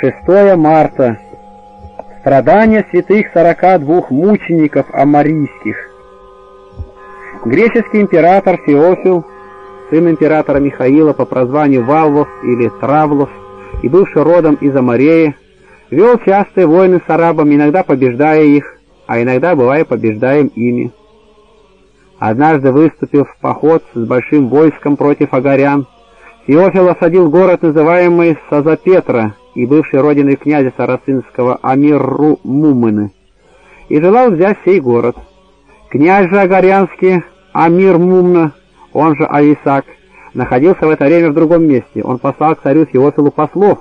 6 марта. Страдания святых сорока двух мучеников амарийских. Греческий император Феофил, сын императора Михаила по прозванию Валлов или Травлов и бывший родом из Амареи, вел частые войны с арабами, иногда побеждая их, а иногда бывая побеждаем ими. Однажды выступив в поход с большим войском против агарян, Феофил осадил город, называемый Сазапетра, и бывшей родиной князя Сарацинского Амирру Мумыны, и желал взять сей город. Князь же Агарянский Амир Мумна, он же Ависак, находился в это время в другом месте. Он послал к царю Феофилу послов,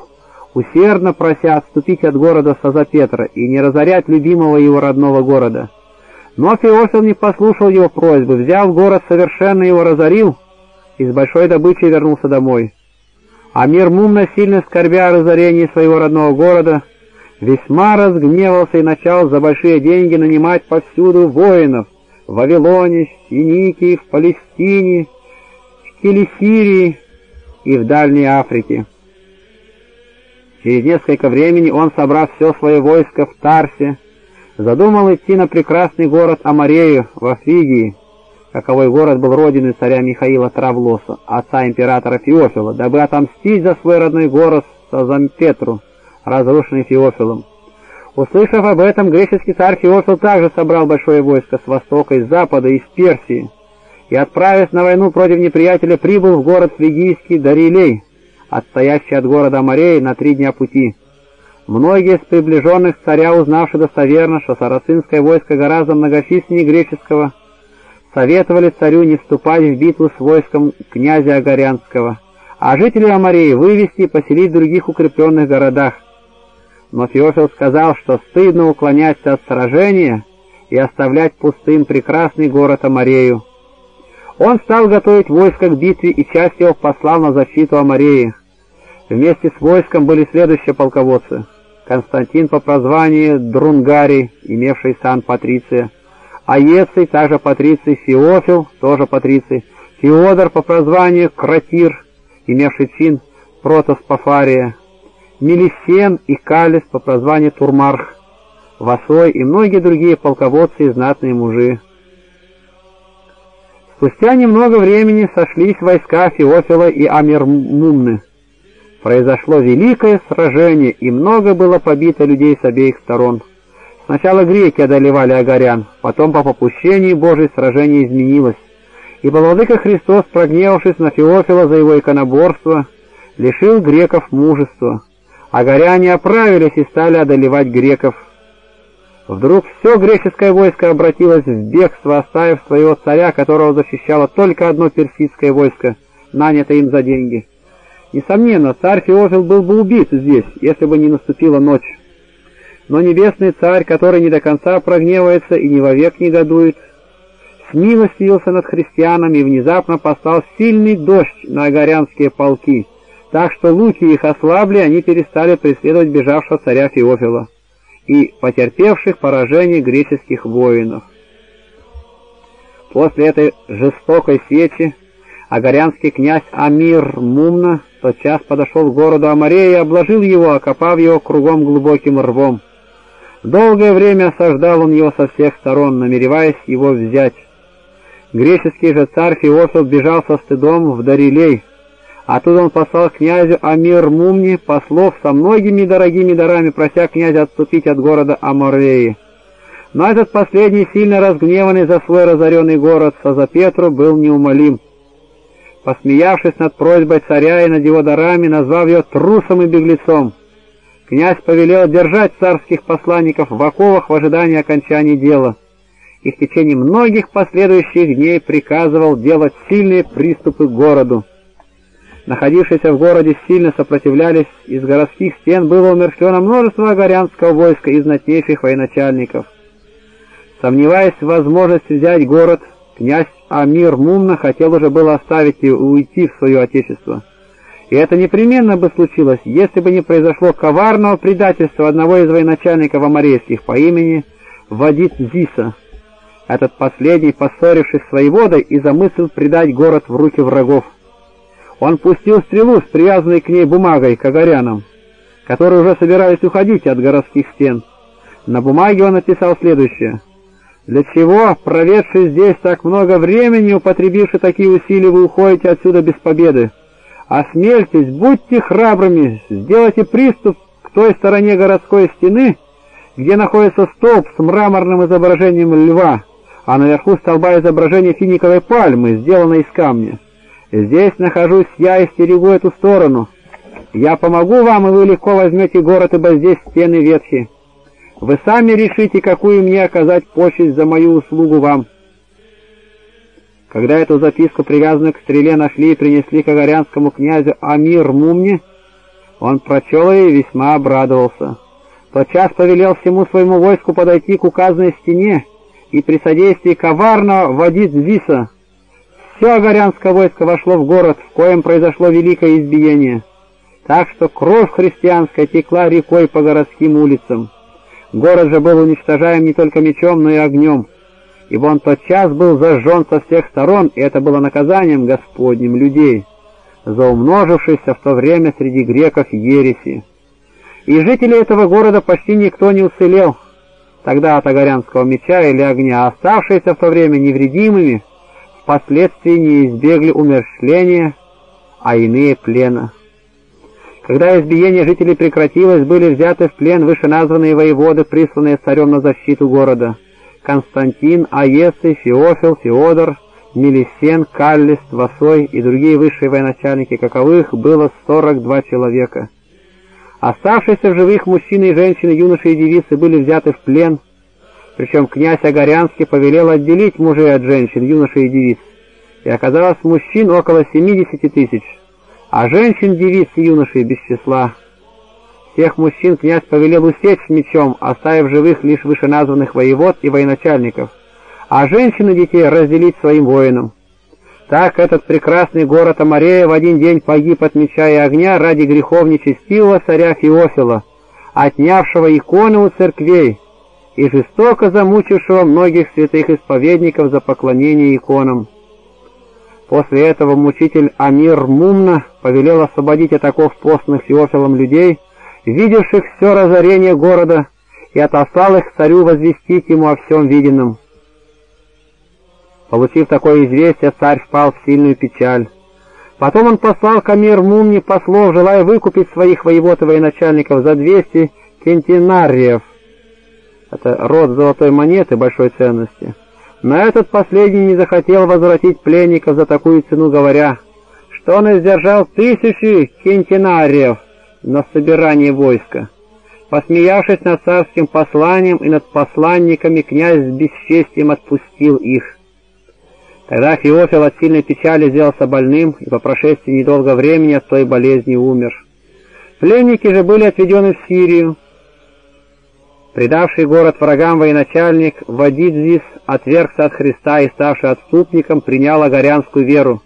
усердно прося отступить от города Сазапетра и не разорять любимого его родного города. Но Феофил не послушал его просьбы, взял город, совершенно его разорил и с большой добычей вернулся домой. Амир Мумна, сильно скорбя о разорении своего родного города, весьма разгневался и начал за большие деньги нанимать повсюду воинов в Вавилоне, в Синикии, в Палестине, в Келесирии и в Дальней Африке. Через несколько времени он, собрав все свое войско в Тарсе, задумал идти на прекрасный город Амарею во Фригии, каковой город был родиной царя Михаила Травлоса, отца императора Феофила, дабы отомстить за свой родной город Сазампетру, разрушенный Феофилом. Услышав об этом, греческий царь Феофил также собрал большое войско с востока, из запада, из Персии, и, отправясь на войну против неприятеля, прибыл в город фригийский Дарилей, отстоящий от города Мореи на три дня пути. Многие из приближенных царя, узнавши достоверно, что сарацинское войско гораздо многочисленнее греческого, советовали царю не вступать в битву с войском князя Агарянского, а жителей Амарии вывести и поселить в других укрепленных городах. Но Феофил сказал, что стыдно уклоняться от сражения и оставлять пустым прекрасный город Амарею. Он стал готовить войско к битве и часть его послал на защиту Амареи. Вместе с войском были следующие полководцы. Константин по прозванию Друнгарий, имевший сан Патриция, Аеций, также Патриций, Феофил, тоже Патриций, Феодор по прозванию Кратир, имевший чин Протоспофария, Мелисен и Калис по прозванию Турмарх, Васой и многие другие полководцы и знатные мужи. Спустя немного времени сошлись войска Феофила и Амирмумны. Произошло великое сражение, и много было побито людей с обеих сторон. Сначала греки одолевали агарян, потом по попущении Божьей сражение изменилось, и Владыка Христос, прогневавшись на Феофила за его иконоборство, лишил греков мужества. Агаряне оправились и стали одолевать греков. Вдруг все греческое войско обратилось в бегство, оставив своего царя, которого защищало только одно персидское войско, нанятое им за деньги. Несомненно, царь Феофил был бы убит здесь, если бы не наступила ночь. Но небесный царь, который не до конца прогневается и не вовек негодует, смилостивился над христианами и внезапно послал сильный дождь на агарянские полки, так что луки их ослабли, они перестали преследовать бежавшего царя Феофила и потерпевших поражение греческих воинов. После этой жестокой сечи агарянский князь Амир Мумна тотчас подошел к городу Амарея и обложил его, окопав его кругом глубоким рвом. Долгое время осаждал он его со всех сторон, намереваясь его взять. Греческий же царь Феофил бежал со стыдом в Дарилей. Оттуда он послал князю Амир Мумни послов со многими дорогими дарами, прося князя отступить от города Амореи. Но этот последний, сильно разгневанный за свой разоренный город Сазапетру, был неумолим. Посмеявшись над просьбой царя и над его дарами, назвав ее трусом и беглецом, Князь повелел держать царских посланников в оковах в ожидании окончания дела и в течение многих последующих дней приказывал делать сильные приступы к городу. Находившиеся в городе сильно сопротивлялись, из городских стен было умершлено множество агарянского войска и знатнейших военачальников. Сомневаясь в возможности взять город, князь Амир Мумна хотел уже было оставить и уйти в свое отечество. И это непременно бы случилось, если бы не произошло коварного предательства одного из военачальников амарейских по имени Вадит Зиса. Этот последний, поссорившись с воеводой, и замыслил предать город в руки врагов. Он пустил стрелу с привязанной к ней бумагой к агарянам. которые уже собирались уходить от городских стен. На бумаге он написал следующее. «Для чего, проведший здесь так много времени, употребивши такие усилия, вы уходите отсюда без победы? Осмельтесь, будьте храбрыми, сделайте приступ к той стороне городской стены, где находится столб с мраморным изображением льва, а наверху столба изображение финиковой пальмы, сделанной из камня. Здесь нахожусь я и стерегу эту сторону. Я помогу вам, и вы легко возьмете город, ибо здесь стены ветхи. Вы сами решите, какую мне оказать почесть за мою услугу вам». Когда эту записку, привязанную к стреле, нашли и принесли к агарянскому князю Амир Мумни, он прочел ее и весьма обрадовался. Тотчас повелел всему своему войску подойти к указанной стене и при содействии коварно водить Звиса. Все агарянское войско вошло в город, в коем произошло великое избиение, так что кровь христианская текла рекой по городским улицам. Город же был уничтожаем не только мечом, но и огнем, ибо он тотчас был зажжен со всех сторон, и это было наказанием Господним людей, за умножившийся в то время среди греков ереси. И жители этого города почти никто не уцелел тогда от огорянского меча или огня, оставшиеся в то время невредимыми, впоследствии не избегли умершления, а иные плена. Когда избиение жителей прекратилось, были взяты в плен вышеназванные воеводы, присланные царем на защиту города. Константин, Аесы, Феофил, Феодор, Мелисен, Каллис, Васой и другие высшие военачальники, каковых было 42 человека. Оставшиеся в живых мужчины и женщины, юноши и девицы были взяты в плен, причем князь Огорянский повелел отделить мужей от женщин, юношей и девиц, и оказалось мужчин около 70 тысяч, а женщин, девиц и юношей без числа. Всех мужчин князь повелел усечь с мечом, оставив живых лишь вышеназванных воевод и военачальников, а женщин и детей разделить своим воинам. Так этот прекрасный город Амарея в один день погиб от меча и огня ради грехов нечестивого царя Феофила, отнявшего иконы у церквей и жестоко замучившего многих святых исповедников за поклонение иконам. После этого мучитель Амир Мумна повелел освободить от оков постных Феофилом людей, видевших все разорение города, и отослал их царю возвестить ему о всем виденном. Получив такое известие, царь впал в сильную печаль. Потом он послал к Амир Мумни послов, желая выкупить своих воевод и военачальников за 200 кентинариев. Это род золотой монеты большой ценности. Но этот последний не захотел возвратить пленников за такую цену, говоря, что он издержал тысячи кентинариев на собирание войска. Посмеявшись над царским посланием и над посланниками, князь с бесчестием отпустил их. Тогда Феофил от сильной печали сделался больным и по прошествии недолгого времени от той болезни умер. Пленники же были отведены в Сирию. Предавший город врагам военачальник Вадидзис отвергся от Христа и, ставший отступником, принял агарянскую веру,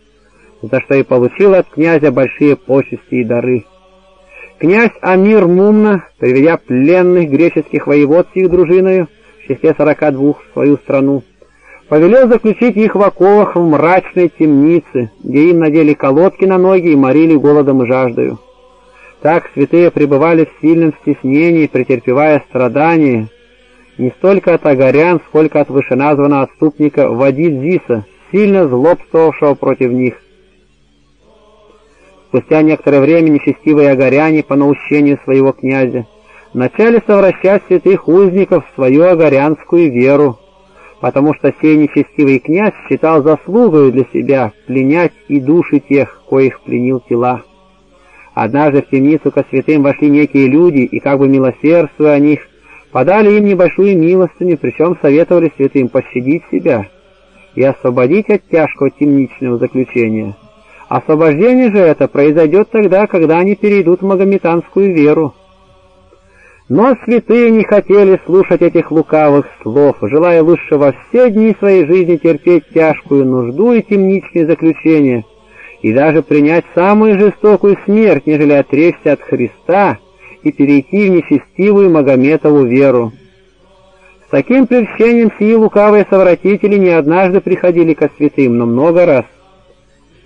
за что и получил от князя большие почести и дары. Князь Амир Мумна, приведя пленных греческих воевод с их дружиною, в числе сорока двух в свою страну, повелел заключить их в оковах в мрачной темнице, где им надели колодки на ноги и морили голодом и жаждою. Так святые пребывали в сильном стеснении, претерпевая страдания, не столько от агарян, сколько от вышеназванного отступника Вадидзиса, сильно злобствовавшего против них. Спустя некоторое время нечестивые агаряне по наущению своего князя начали совращать святых узников в свою агарянскую веру, потому что сей нечестивый князь считал заслугой для себя пленять и души тех, коих пленил тела. Однажды в темницу ко святым вошли некие люди, и как бы милосердствуя о них, подали им небольшую милостыню, причем советовали святым пощадить себя и освободить от тяжкого темничного заключения. Освобождение же это произойдет тогда, когда они перейдут в магометанскую веру. Но святые не хотели слушать этих лукавых слов, желая лучше во все дни своей жизни терпеть тяжкую нужду и темничные заключения, и даже принять самую жестокую смерть, нежели отречься от Христа и перейти в нечестивую Магометову веру. С таким прельщением сии лукавые совратители не однажды приходили ко святым, но много раз.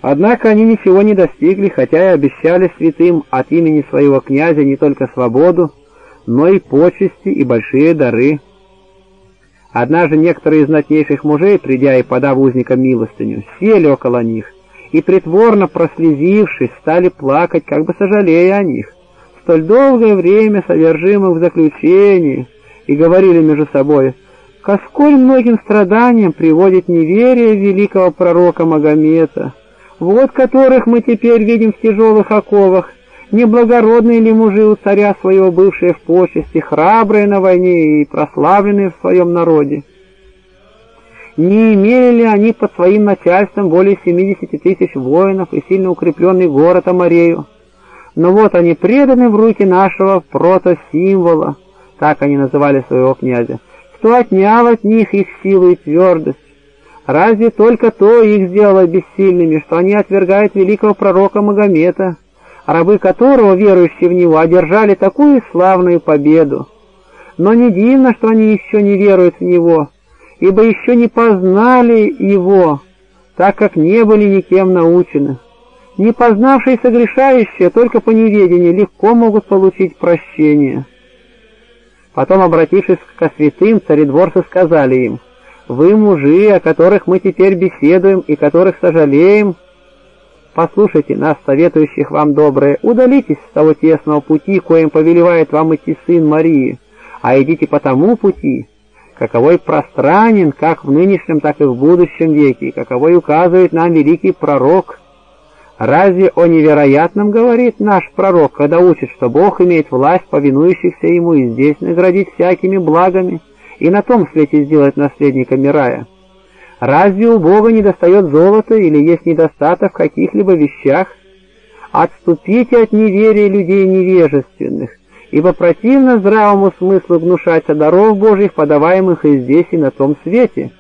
Однако они ничего не достигли, хотя и обещали святым от имени своего князя не только свободу, но и почести и большие дары. Однажды некоторые из знатнейших мужей, придя и подав узникам милостыню, сели около них и, притворно прослезившись, стали плакать, как бы сожалея о них, столь долгое время содержимых в заключении, и говорили между собой, ко сколь многим страданиям приводит неверие великого пророка Магомета, вот которых мы теперь видим в тяжелых оковах, неблагородные ли мужи у царя своего бывшие в почести, храбрые на войне и прославленные в своем народе. Не имели ли они под своим начальством более 70 тысяч воинов и сильно укрепленный город Амарею? Но вот они преданы в руки нашего протосимвола, так они называли своего князя, кто отнял от них их силу и твердость. Разве только то их сделало бессильными, что они отвергают великого пророка Магомета, рабы которого, верующие в него, одержали такую славную победу. Но не дивно, что они еще не веруют в него, ибо еще не познали его, так как не были никем научены. Не познавшие согрешающие только по неведению легко могут получить прощение. Потом, обратившись к святым, царедворцы сказали им, вы мужи, о которых мы теперь беседуем и которых сожалеем, послушайте нас, советующих вам доброе, удалитесь с того тесного пути, коим повелевает вам идти сын Марии, а идите по тому пути, каковой пространен как в нынешнем, так и в будущем веке, каковой указывает нам великий пророк. Разве о невероятном говорит наш пророк, когда учит, что Бог имеет власть повинующихся Ему и здесь наградить всякими благами? И на том свете сделать наследниками рая. Разве у Бога не достает золота или есть недостаток в каких-либо вещах? Отступите от неверия людей невежественных, ибо противно здравому смыслу гнушаться даров Божьих, подаваемых и здесь, и на том свете.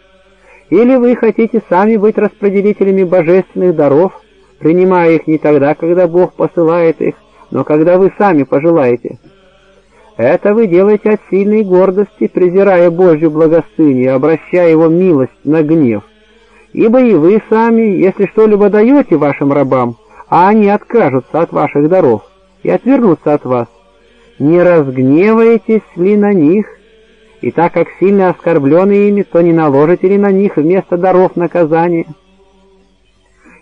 Или вы хотите сами быть распределителями божественных даров, принимая их не тогда, когда Бог посылает их, но когда вы сами пожелаете. Это вы делаете от сильной гордости, презирая Божью благостыню, обращая его милость на гнев. Ибо и вы сами, если что-либо даете вашим рабам, а они откажутся от ваших даров и отвернутся от вас, не разгневаетесь ли на них? И так как сильно оскорблены ими, то не наложите ли на них вместо даров наказания?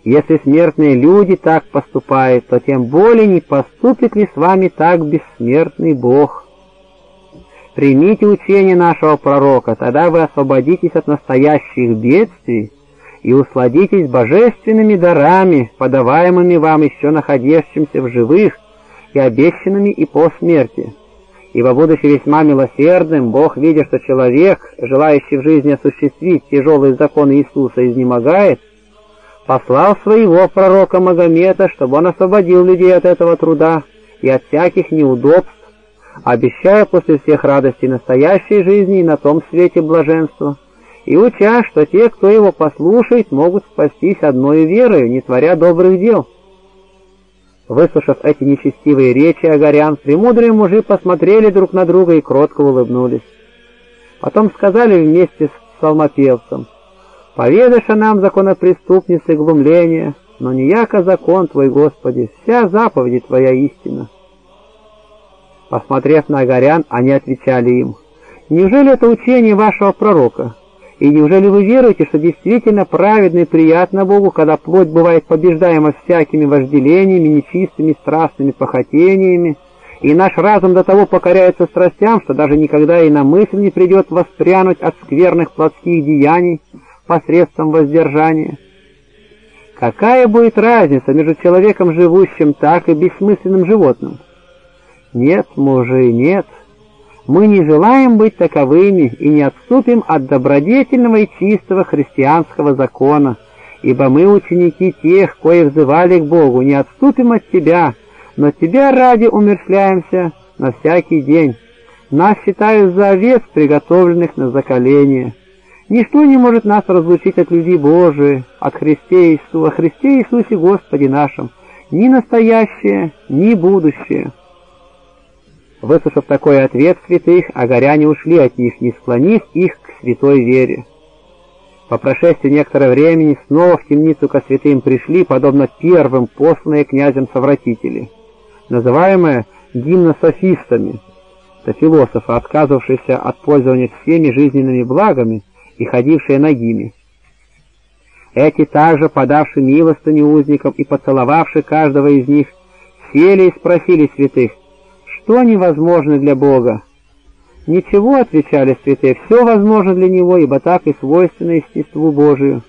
Если смертные люди так поступают, то тем более не поступит ли с вами так бессмертный Бог? Примите учение нашего пророка, тогда вы освободитесь от настоящих бедствий и усладитесь божественными дарами, подаваемыми вам еще находящимся в живых и обещанными и по смерти. Ибо, будучи весьма милосердным, Бог, видя, что человек, желающий в жизни осуществить тяжелые законы Иисуса, изнемогает, послал своего пророка Магомета, чтобы он освободил людей от этого труда и от всяких неудобств, обещая после всех радостей настоящей жизни и на том свете блаженства, и уча, что те, кто его послушает, могут спастись одной верою, не творя добрых дел. Выслушав эти нечестивые речи Агарян, премудрые мужи посмотрели друг на друга и кротко улыбнулись. Потом сказали вместе с псалмопевцем, «Поведаешь нам, законопреступницы, глумления, но не яко закон Твой, Господи, вся заповеди Твоя истина». Посмотрев на горян, они отвечали им, «Неужели это учение вашего пророка? И неужели вы веруете, что действительно праведно и приятно Богу, когда плоть бывает побеждаема всякими вожделениями, нечистыми страстными похотениями, и наш разум до того покоряется страстям, что даже никогда и на мысль не придет воспрянуть от скверных плотских деяний посредством воздержания?» Какая будет разница между человеком, живущим так, и бессмысленным животным? Нет, мужи, нет. Мы не желаем быть таковыми и не отступим от добродетельного и чистого христианского закона, ибо мы ученики тех, кои взывали к Богу, не отступим от Тебя, но Тебя ради умершляемся на всякий день. Нас считают за овец, приготовленных на заколение. Ничто не может нас разлучить от людей Божии, от Христе Иисуса, Христе Иисусе Господе нашим, ни настоящее, ни будущее. Выслушав такой ответ святых, агаряне ушли от них, не склонив их к святой вере. По прошествии некоторого времени снова в темницу ко святым пришли, подобно первым посланные князем совратители, называемые гимнософистами, это философы, отказывавшиеся от пользования всеми жизненными благами и ходившие нагими. Эти также, подавши милостыню узникам и поцеловавши каждого из них, сели и спросили святых, что невозможно для Бога? «Ничего», — отвечали святые, — «все возможно для Него, ибо так и свойственно естеству Божию».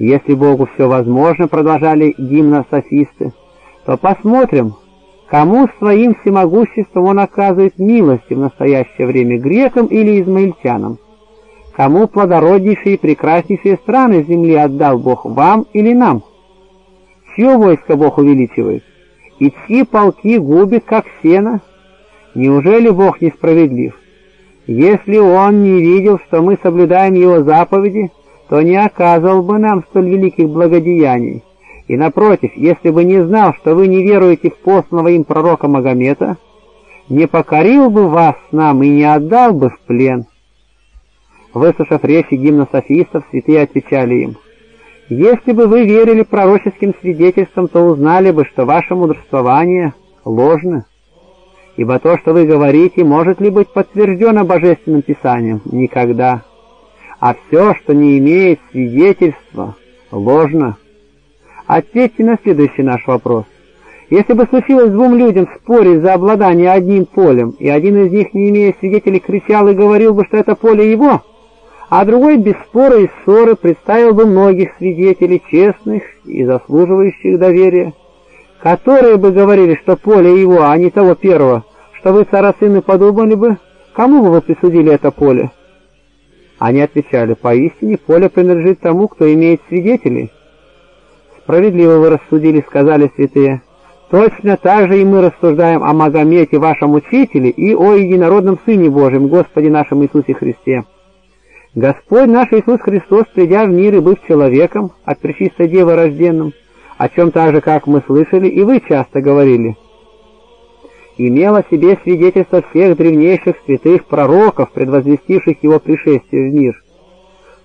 «Если Богу все возможно», — продолжали гимнософисты, — «то посмотрим, кому своим всемогуществом Он оказывает милости в настоящее время, грекам или измаильтянам? Кому плодороднейшие и прекраснейшие страны земли отдал Бог, вам или нам? Чье войско Бог увеличивает? И чьи полки губит, как сено?» Неужели Бог несправедлив? Если Он не видел, что мы соблюдаем Его заповеди, то не оказывал бы нам столь великих благодеяний. И напротив, если бы не знал, что вы не веруете в посланного им пророка Магомета, не покорил бы вас нам и не отдал бы в плен. Выслушав речи гимна софистов, святые отвечали им, «Если бы вы верили пророческим свидетельствам, то узнали бы, что ваше мудрствование ложно». Ибо то, что вы говорите, может ли быть подтверждено Божественным Писанием? Никогда. А все, что не имеет свидетельства, ложно. Ответьте на следующий наш вопрос. Если бы случилось двум людям спорить за обладание одним полем, и один из них, не имея свидетелей, кричал и говорил бы, что это поле его, а другой без спора и ссоры представил бы многих свидетелей, честных и заслуживающих доверия, которые бы говорили, что поле его, а не того первого, что вы, сарацины, подумали бы, кому бы вы присудили это поле? Они отвечали, поистине поле принадлежит тому, кто имеет свидетелей. Справедливо вы рассудили, сказали святые. Точно так же и мы рассуждаем о Магомете, вашем учителе, и о единородном Сыне Божьем, Господе нашем Иисусе Христе. Господь наш Иисус Христос, придя в мир и быв человеком, от Пречистой Девы рожденным, о чем так же, как мы слышали, и вы часто говорили. Имело себе свидетельство всех древнейших святых пророков, предвозвестивших его пришествие в мир.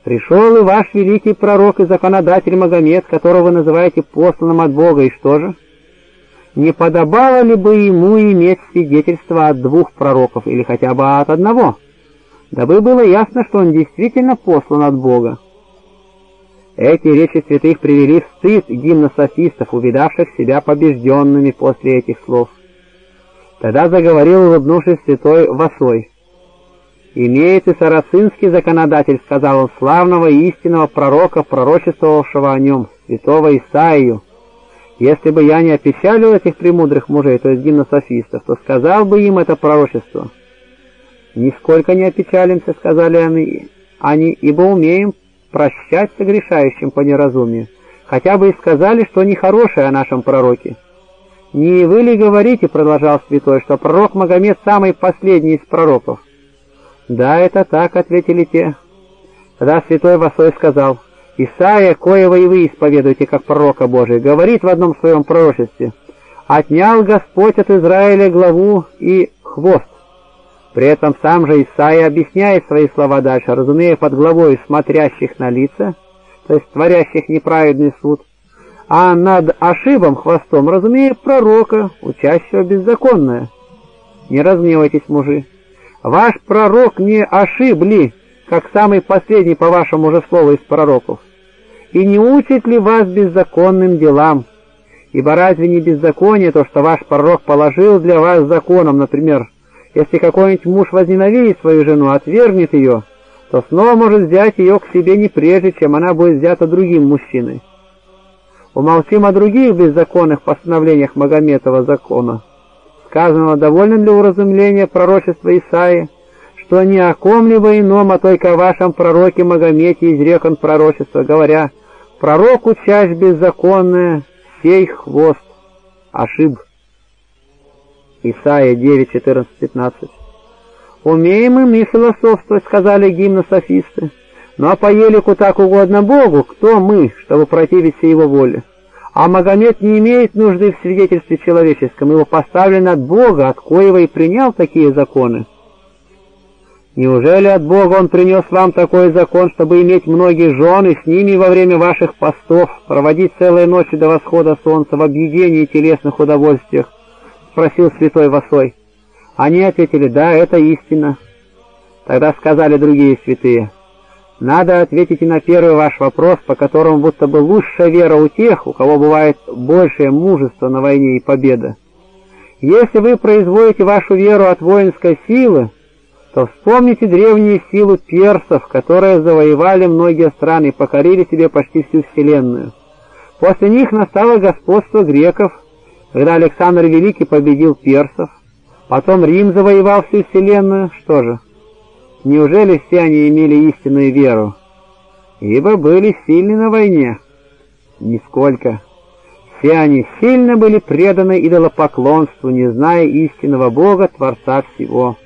Пришел и ваш великий пророк и законодатель Магомед, которого вы называете посланным от Бога, и что же? Не подобало ли бы ему иметь свидетельство от двух пророков, или хотя бы от одного, дабы было ясно, что он действительно послан от Бога? Эти речи святых привели в стыд гимнософистов, увидавших себя побежденными после этих слов. Тогда заговорил, улыбнувшись святой Васой. «Имеет и сарацинский законодатель, — сказал он, — славного и истинного пророка, пророчествовавшего о нем, святого Исаию. Если бы я не опечалил этих премудрых мужей, то есть гимнософистов, то сказал бы им это пророчество». «Нисколько не опечалимся, — сказали они, — они, ибо умеем прощать согрешающим по неразумию, хотя бы и сказали, что нехорошее о нашем пророке. «Не вы ли говорите, — продолжал святой, — что пророк Магомед самый последний из пророков?» «Да, это так», — ответили те. Тогда святой Васой сказал, «Исаия, коего и вы исповедуете как пророка Божия, говорит в одном своем пророчестве, «Отнял Господь от Израиля главу и хвост, при этом сам же Исаия объясняет свои слова дальше, разумея под главой смотрящих на лица, то есть творящих неправедный суд, а над ошибом хвостом, разумея пророка, учащего беззаконное. Не разгневайтесь, мужи. Ваш пророк не ошибли, как самый последний, по вашему же слову, из пророков. И не учит ли вас беззаконным делам? Ибо разве не беззаконие то, что ваш пророк положил для вас законом, например, если какой-нибудь муж возненавидит свою жену, отвергнет ее, то снова может взять ее к себе не прежде, чем она будет взята другим мужчиной. Умолчим о других беззаконных постановлениях Магометова закона. Сказанного довольно для уразумления пророчества Исаии, что ни о ком-либо ином, а только о вашем пророке Магомете изрек он пророчество, говоря, «Пророку часть беззаконная, сей хвост, ошиб». Исайя 9, 14, 15. «Умеем и мы философствовать», — сказали гимнософисты. «Ну а по елику так угодно Богу, кто мы, чтобы противиться Его воле? А Магомед не имеет нужды в свидетельстве человеческом, его поставлен от Бога, от коего и принял такие законы». Неужели от Бога Он принес вам такой закон, чтобы иметь многие жены, с ними во время ваших постов, проводить целые ночи до восхода солнца в объедении телесных удовольствиях? — спросил святой Васой. Они ответили, да, это истина. Тогда сказали другие святые, надо ответить и на первый ваш вопрос, по которому будто бы лучшая вера у тех, у кого бывает большее мужество на войне и победа. Если вы производите вашу веру от воинской силы, то вспомните древнюю силу персов, которые завоевали многие страны и покорили себе почти всю Вселенную. После них настало господство греков, когда Александр Великий победил персов, потом Рим завоевал всю Вселенную, что же, неужели все они имели истинную веру? Ибо были сильны на войне. Нисколько. Все они сильно были преданы идолопоклонству, не зная истинного Бога, Творца всего.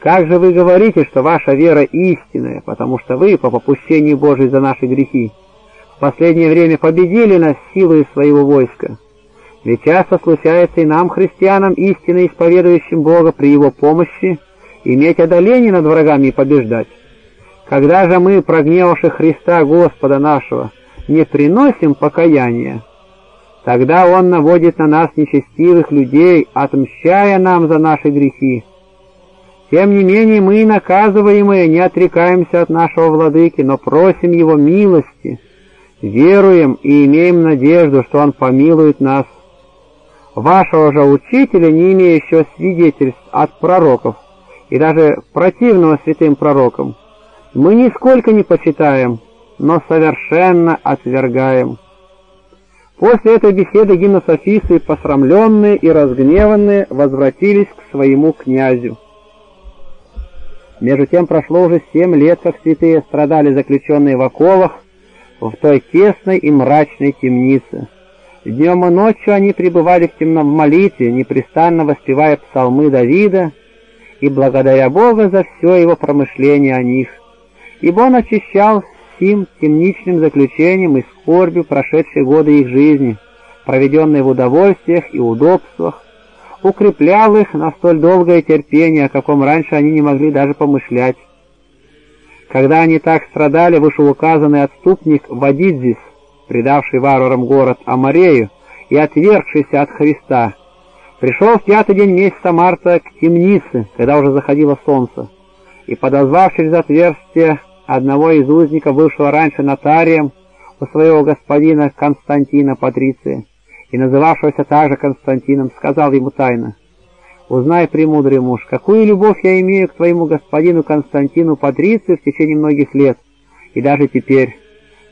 Как же вы говорите, что ваша вера истинная, потому что вы, по попущению Божьей за наши грехи, в последнее время победили нас силой своего войска? Ведь часто случается и нам, христианам, истинно исповедующим Бога при Его помощи, иметь одоление над врагами и побеждать. Когда же мы, прогневавши Христа Господа нашего, не приносим покаяния, тогда Он наводит на нас нечестивых людей, отмщая нам за наши грехи, тем не менее мы, наказываемые, не отрекаемся от нашего владыки, но просим его милости, веруем и имеем надежду, что он помилует нас. Вашего же учителя, не имеющего свидетельств от пророков, и даже противного святым пророкам, мы нисколько не почитаем, но совершенно отвергаем. После этой беседы гимнософисты, посрамленные и разгневанные, возвратились к своему князю. Между тем прошло уже семь лет, как святые страдали заключенные в оковах в той тесной и мрачной темнице. Днем и ночью они пребывали в темном молитве, непрестанно воспевая псалмы Давида и благодаря Бога за все его промышление о них. Ибо он очищал сим темничным заключением и скорбью прошедшие годы их жизни, проведенные в удовольствиях и удобствах, укреплял их на столь долгое терпение, о каком раньше они не могли даже помышлять. Когда они так страдали, вышеуказанный отступник Вадидзис, предавший варварам город Амарею и отвергшийся от Христа, пришел в пятый день месяца марта к темнице, когда уже заходило солнце, и, подозвав через отверстие одного из узников, бывшего раньше нотарием у своего господина Константина Патриция, и называвшегося также Константином, сказал ему тайно, «Узнай, премудрый муж, какую любовь я имею к твоему господину Константину Патрицию в течение многих лет, и даже теперь.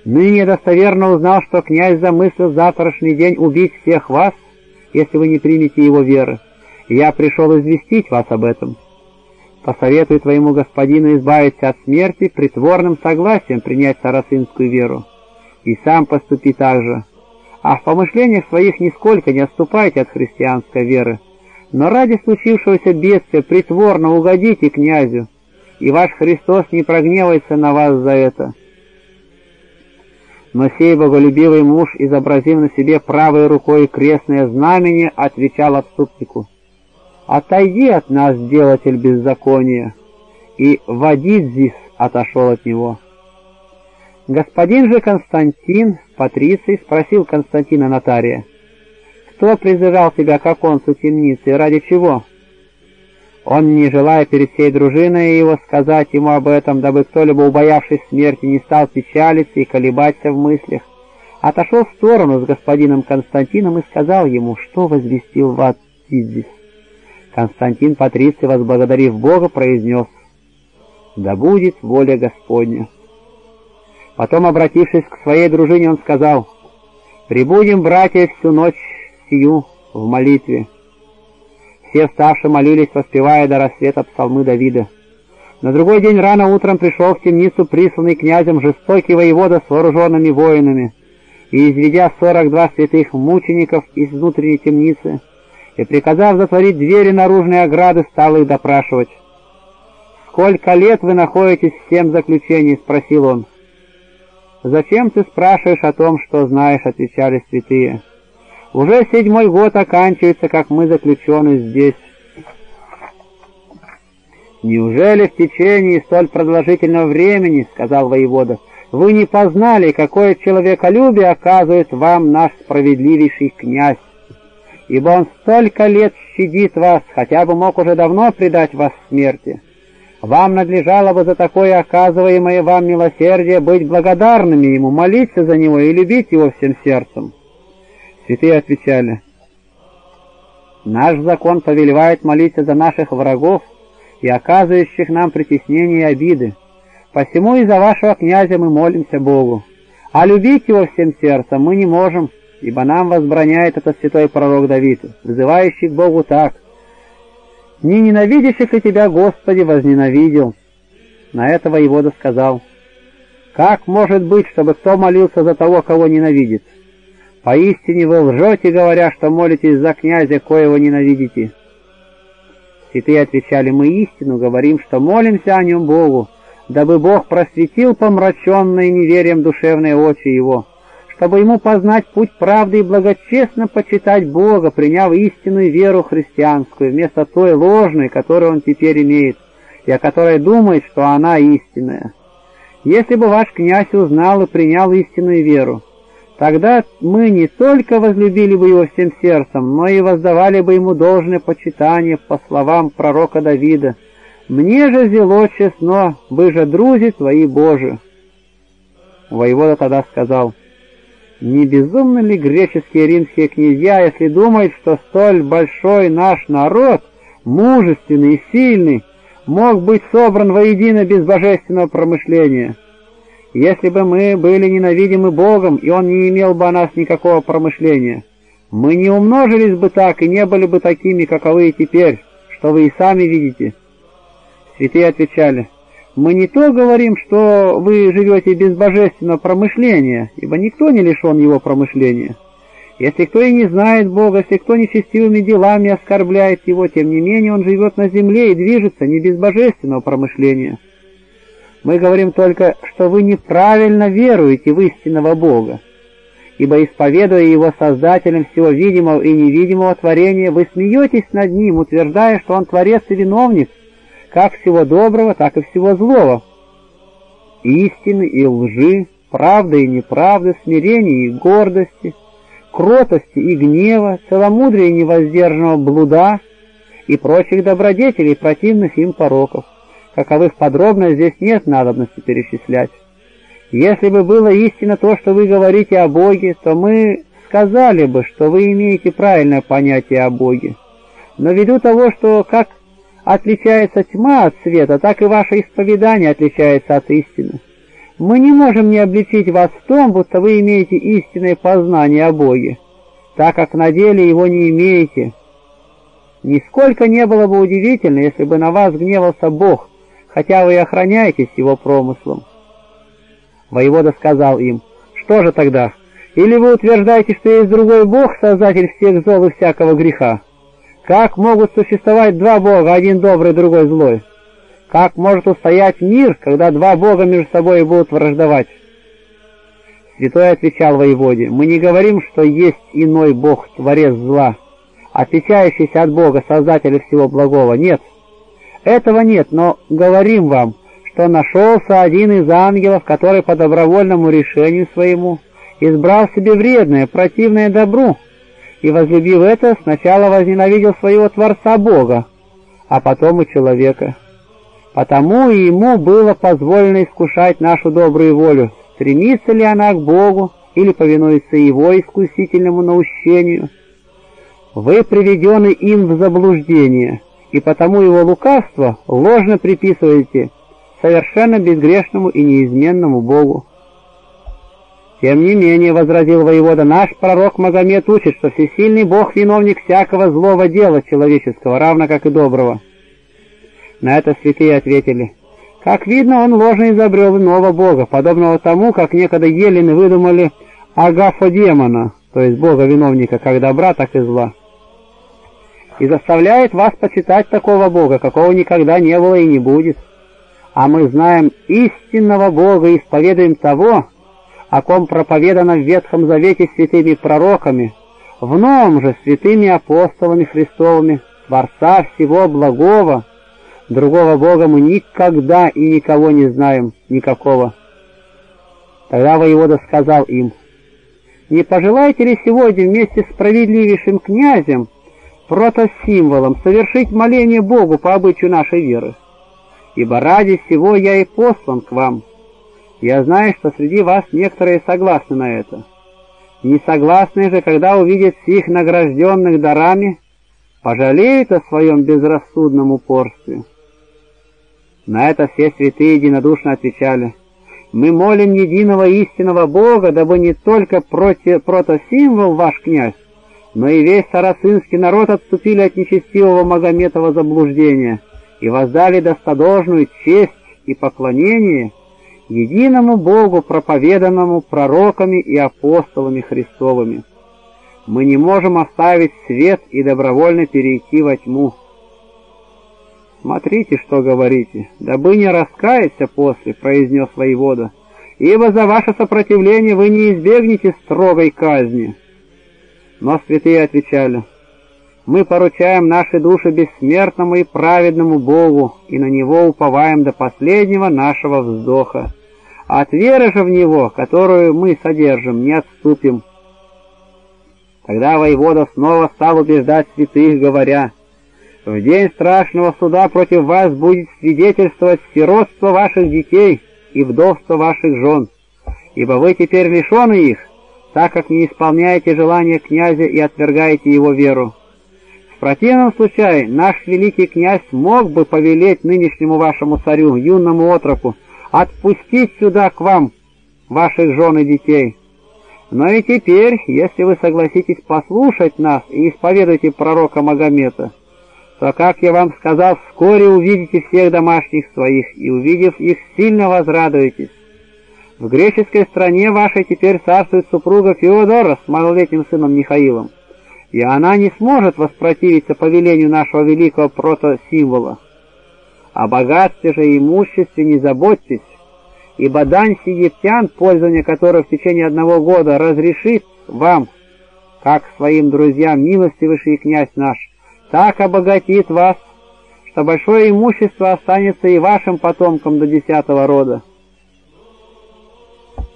Ныне достоверно узнал, что князь замыслил завтрашний день убить всех вас, если вы не примете его веры. Я пришел известить вас об этом. Посоветую твоему господину избавиться от смерти притворным согласием принять сарацинскую веру. И сам поступи так же» а в помышлениях своих нисколько не отступайте от христианской веры, но ради случившегося бедствия притворно угодите князю, и ваш Христос не прогневается на вас за это. Но сей боголюбивый муж, изобразив на себе правой рукой крестное знамение, отвечал отступнику, «Отойди от нас, делатель беззакония!» И Вадидзис отошел от него. Господин же Константин, Патриций, спросил Константина Нотария, «Кто призывал тебя к оконцу темницы и ради чего?» Он, не желая перед всей дружиной его сказать ему об этом, дабы кто-либо, убоявшись смерти, не стал печалиться и колебаться в мыслях, отошел в сторону с господином Константином и сказал ему, что возвестил Ватидзис. Константин Патриций, возблагодарив Бога, произнес, «Да будет воля Господня». Потом, обратившись к своей дружине, он сказал, «Прибудем, братья, всю ночь сию в молитве». Все вставшие молились, воспевая до рассвета псалмы Давида. На другой день рано утром пришел в темницу присланный князем жестокий воевода с вооруженными воинами, и, изведя сорок два святых мучеников из внутренней темницы, и, приказав затворить двери наружной ограды, стал их допрашивать. «Сколько лет вы находитесь в всем заключении?» — спросил он. «Зачем ты спрашиваешь о том, что знаешь?» — отвечали святые. «Уже седьмой год оканчивается, как мы заключены здесь». «Неужели в течение столь продолжительного времени, — сказал воевода, — вы не познали, какое человеколюбие оказывает вам наш справедливейший князь? Ибо он столько лет щадит вас, хотя бы мог уже давно предать вас смерти. Вам надлежало бы за такое оказываемое вам милосердие быть благодарными ему, молиться за него и любить его всем сердцем». Святые отвечали, «Наш закон повелевает молиться за наших врагов, и оказывающих нам притеснение и обиды. Посему и за вашего князя мы молимся Богу. А любить его всем сердцем мы не можем, ибо нам возбраняет этот святой пророк Давид, вызывающий к Богу так. «Не ненавидящих ли тебя, Господи, возненавидел?» На это воевода сказал, «Как может быть, чтобы кто молился за того, кого ненавидит? Поистине вы лжете, говоря, что молитесь за князя, коего ненавидите». Святые отвечали, мы истину говорим, что молимся о нем Богу, дабы Бог просветил помраченные неверием душевные очи его, чтобы ему познать путь правды и благочестно почитать Бога, приняв истинную веру христианскую, вместо той ложной, которую он теперь имеет, и о которой думает, что она истинная. Если бы ваш князь узнал и принял истинную веру, Тогда мы не только возлюбили бы его всем сердцем, но и воздавали бы ему должное почитание по словам пророка Давида. «Мне же зело честно, вы же друзи твои Божи». Воевода тогда сказал, «Не безумны ли греческие и римские князья, если думают, что столь большой наш народ, мужественный и сильный, мог быть собран воедино без божественного промышления?» Если бы мы были ненавидимы Богом, и Он не имел бы о нас никакого промышления, мы не умножились бы так и не были бы такими, каковы теперь, что вы и сами видите. Святые отвечали, мы не то говорим, что вы живете без божественного промышления, ибо никто не лишен его промышления. Если кто и не знает Бога, если кто нечестивыми делами оскорбляет Его, тем не менее он живет на земле и движется не без божественного промышления. Мы говорим только, что вы неправильно веруете в истинного Бога, ибо, исповедуя Его Создателем всего видимого и невидимого творения, вы смеетесь над Ним, утверждая, что Он Творец и виновник как всего доброго, так и всего злого, истины и лжи, правды и неправды, смирения и гордости, кротости и гнева, целомудрия и невоздержанного блуда и прочих добродетелей, противных им пороков каковых подробно здесь нет надобности перечислять. Если бы было истинно то, что вы говорите о Боге, то мы сказали бы, что вы имеете правильное понятие о Боге. Но ввиду того, что как отличается тьма от света, так и ваше исповедание отличается от истины. Мы не можем не обличить вас в том, будто вы имеете истинное познание о Боге, так как на деле его не имеете. Нисколько не было бы удивительно, если бы на вас гневался Бог, хотя вы и охраняетесь его промыслом. Воевода сказал им, что же тогда, или вы утверждаете, что есть другой Бог, создатель всех зол и всякого греха? Как могут существовать два Бога, один добрый, другой злой? Как может устоять мир, когда два Бога между собой будут враждовать? Святой отвечал воеводе, мы не говорим, что есть иной Бог, Творец зла, отличающийся от Бога, Создателя всего благого. Нет, этого нет, но говорим вам, что нашелся один из ангелов, который по добровольному решению своему избрал себе вредное, противное добру, и, возлюбив это, сначала возненавидел своего Творца Бога, а потом и человека. Потому и ему было позволено искушать нашу добрую волю, стремится ли она к Богу или повинуется его искусительному наущению. Вы приведены им в заблуждение — и потому его лукавство ложно приписываете совершенно безгрешному и неизменному Богу. Тем не менее, — возразил воевода, — наш пророк Магомед учит, что всесильный Бог — виновник всякого злого дела человеческого, равно как и доброго. На это святые ответили, как видно, он ложно изобрел иного Бога, подобного тому, как некогда елены выдумали Агафодемона, то есть Бога-виновника как добра, так и зла и заставляет вас почитать такого Бога, какого никогда не было и не будет. А мы знаем истинного Бога и исповедуем того, о ком проповедано в Ветхом Завете святыми пророками, в Новом же святыми апостолами Христовыми, Творца всего благого, Другого Бога мы никогда и никого не знаем, никакого. Тогда воевода сказал им, «Не пожелаете ли сегодня вместе с справедливейшим князем, протосимволом, совершить моление Богу по обычаю нашей веры? Ибо ради всего я и послан к вам. Я знаю, что среди вас некоторые согласны на это. Несогласные же, когда увидят всех награжденных дарами, пожалеют о своем безрассудном упорстве». На это все святые единодушно отвечали, «Мы молим единого истинного Бога, дабы не только проти, протосимвол ваш князь, но и весь сарацинский народ отступили от нечестивого Магометова заблуждения и воздали достодолжную честь и поклонение единому Богу, проповеданному пророками и апостолами Христовыми. Мы не можем оставить свет и добровольно перейти во тьму. «Смотрите, что говорите, дабы не раскаяться после», — произнес воевода, «ибо за ваше сопротивление вы не избегнете строгой казни». Но святые отвечали, «Мы поручаем наши души бессмертному и праведному Богу, и на Него уповаем до последнего нашего вздоха. От веры же в Него, которую мы содержим, не отступим». Тогда воевода снова стал убеждать святых, говоря, в день страшного суда против вас будет свидетельствовать сиротство ваших детей и вдовство ваших жен, ибо вы теперь лишены их, так как не исполняете желания князя и отвергаете его веру. В противном случае наш великий князь мог бы повелеть нынешнему вашему царю, юному отроку, отпустить сюда к вам ваших жен и детей. Но и теперь, если вы согласитесь послушать нас и исповедуете пророка Магомета, то, как я вам сказал, вскоре увидите всех домашних своих, и, увидев их, сильно возрадуетесь. В греческой стране вашей теперь царствует супруга Феодора с малолетним сыном Михаилом, и она не сможет воспротивиться повелению нашего великого протосимвола. О богатстве же и имуществе не заботьтесь, ибо дань египтян, пользование которой в течение одного года разрешит вам, как своим друзьям, милостивейший князь наш, так обогатит вас, что большое имущество останется и вашим потомкам до десятого рода.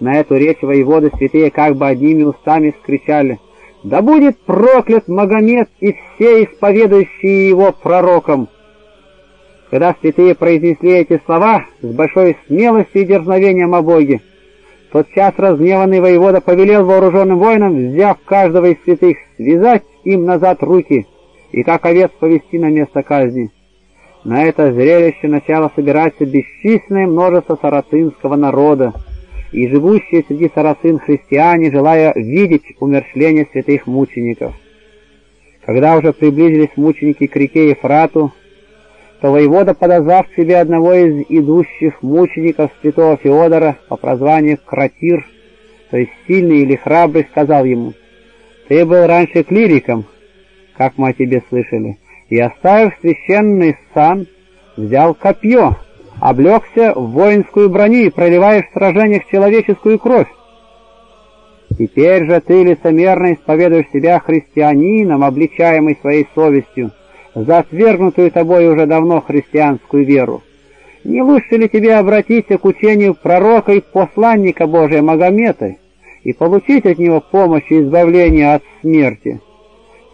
На эту речь воеводы святые как бы одними устами скричали «Да будет проклят Магомед и все исповедующие его пророком!» Когда святые произнесли эти слова с большой смелостью и дерзновением о Боге, тот час разгневанный воевода повелел вооруженным воинам, взяв каждого из святых, связать им назад руки — и как овец повести на место казни. На это зрелище начало собираться бесчисленное множество сарацинского народа, и живущие среди сарацин христиане, желая видеть умершление святых мучеников. Когда уже приблизились мученики к реке Ефрату, то воевода, подозвав к себе одного из идущих мучеников святого Феодора по прозванию Кратир, то есть сильный или храбрый, сказал ему, «Ты был раньше клириком, как мы о тебе слышали, и, оставив священный сан, взял копье, облегся в воинскую броню и проливаешь в сражениях человеческую кровь. Теперь же ты лицемерно исповедуешь себя христианином, обличаемый своей совестью, за отвергнутую тобой уже давно христианскую веру. Не лучше ли тебе обратиться к учению пророка и посланника Божия Магомета и получить от него помощь и избавление от смерти?»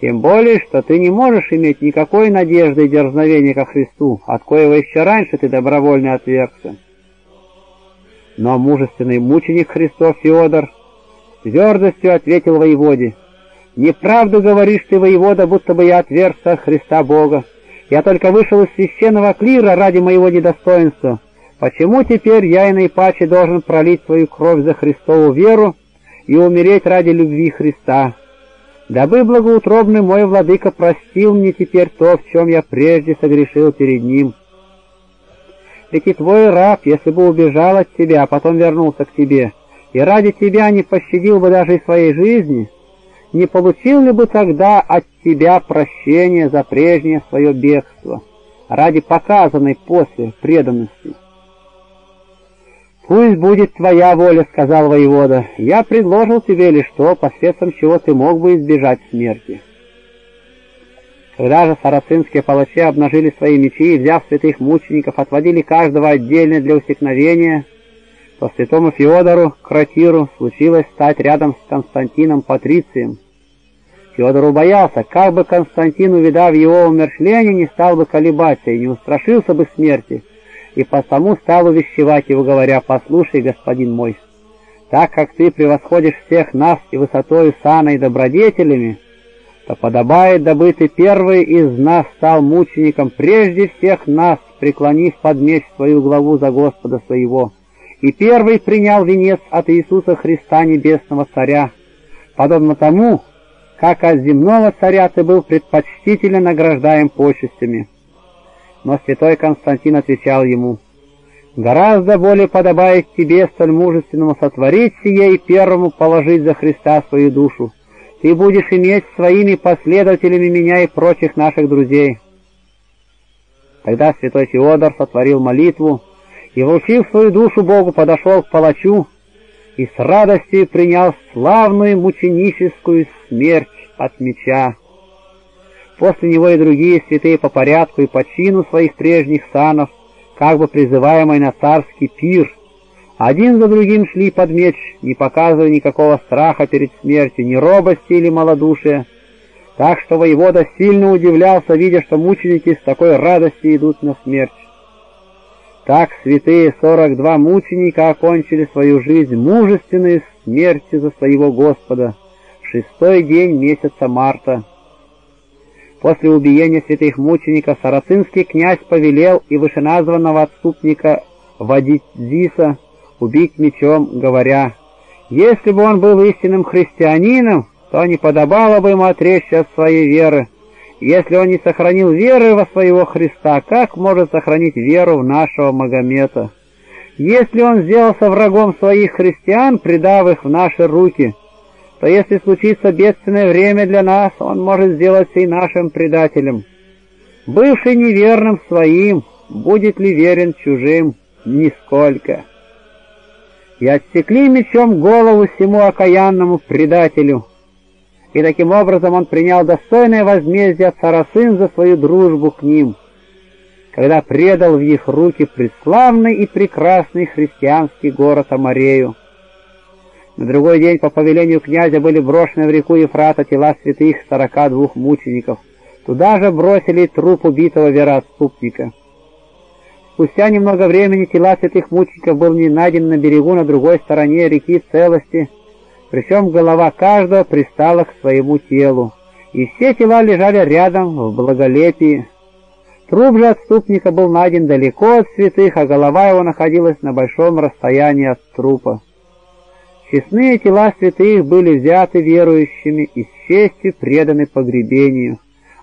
Тем более, что ты не можешь иметь никакой надежды и дерзновения ко Христу, от коего еще раньше ты добровольно отвергся. Но мужественный мученик Христов Феодор твердостью ответил воеводе, «Неправду говоришь ты, воевода, будто бы я отвергся Христа Бога. Я только вышел из священного клира ради моего недостоинства. Почему теперь я и наипаче должен пролить свою кровь за Христову веру и умереть ради любви Христа?» Дабы благоутробный мой владыка простил мне теперь то, в чем я прежде согрешил перед ним. Ведь и твой раб, если бы убежал от тебя, а потом вернулся к тебе, и ради тебя не пощадил бы даже и своей жизни, не получил ли бы тогда от тебя прощения за прежнее свое бегство, ради показанной после преданности? «Пусть будет твоя воля», — сказал воевода. «Я предложил тебе лишь то, посредством чего ты мог бы избежать смерти». Когда же сарацинские палачи обнажили свои мечи и, взяв святых мучеников, отводили каждого отдельно для усекновения, то святому Феодору, Кратиру, случилось стать рядом с Константином Патрицием. Федор убоялся, как бы Константин, увидав его умершление, не стал бы колебаться и не устрашился бы смерти, и потому стал увещевать его, говоря, «Послушай, господин мой, так как ты превосходишь всех нас и высотою сана и добродетелями, то подобает, дабы ты первый из нас стал мучеником прежде всех нас, преклонив под меч свою главу за Господа своего, и первый принял венец от Иисуса Христа Небесного Царя, подобно тому, как от земного царя ты был предпочтительно награждаем почестями. Но святой Константин отвечал ему, «Гораздо более подобает тебе, столь мужественному, сотворить сие и первому положить за Христа свою душу, ты будешь иметь своими последователями меня и прочих наших друзей. Тогда святой Феодор сотворил молитву и, вручив свою душу Богу, подошел к палачу и с радостью принял славную мученическую смерть от меча. После него и другие святые по порядку и по чину своих прежних санов, как бы призываемые на царский пир — один за другим шли под меч, не показывая никакого страха перед смертью, ни робости или малодушия. Так что воевода сильно удивлялся, видя, что мученики с такой радостью идут на смерть. Так святые сорок два мученика окончили свою жизнь мужественной смертью за своего Господа в шестой день месяца марта. После убиения святых мучеников сарацинский князь повелел и вышеназванного отступника Вадидзиса убить мечом, говоря, «Если бы он был истинным христианином, то не подобало бы ему отречься от своей веры. Если он не сохранил веры во своего Христа, как может сохранить веру в нашего Магомета? Если он сделался врагом своих христиан, предав их в наши руки, то если случится бедственное время для нас, он может сделаться и нашим предателем. Бывший неверным своим, будет ли верен чужим? Нисколько и отсекли мечом голову всему окаянному предателю. И таким образом он принял достойное возмездие от Сарацин за свою дружбу к ним, когда предал в их руки преславный и прекрасный христианский город Амарею. На другой день по повелению князя были брошены в реку Ефрата тела святых сорока двух мучеников. Туда же бросили труп убитого вероотступника. Спустя немного времени тела святых мучеников был не найден на берегу на другой стороне реки целости, причем голова каждого пристала к своему телу, и все тела лежали рядом в благолепии. Труп же отступника был найден далеко от святых, а голова его находилась на большом расстоянии от трупа. Честные тела святых были взяты верующими и с честью преданы погребению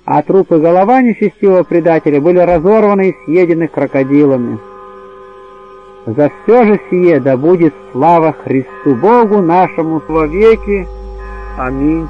а трупы голова нечестивого предателя были разорваны и съедены крокодилами. За все же сие да будет слава Христу Богу нашему во веки. Аминь.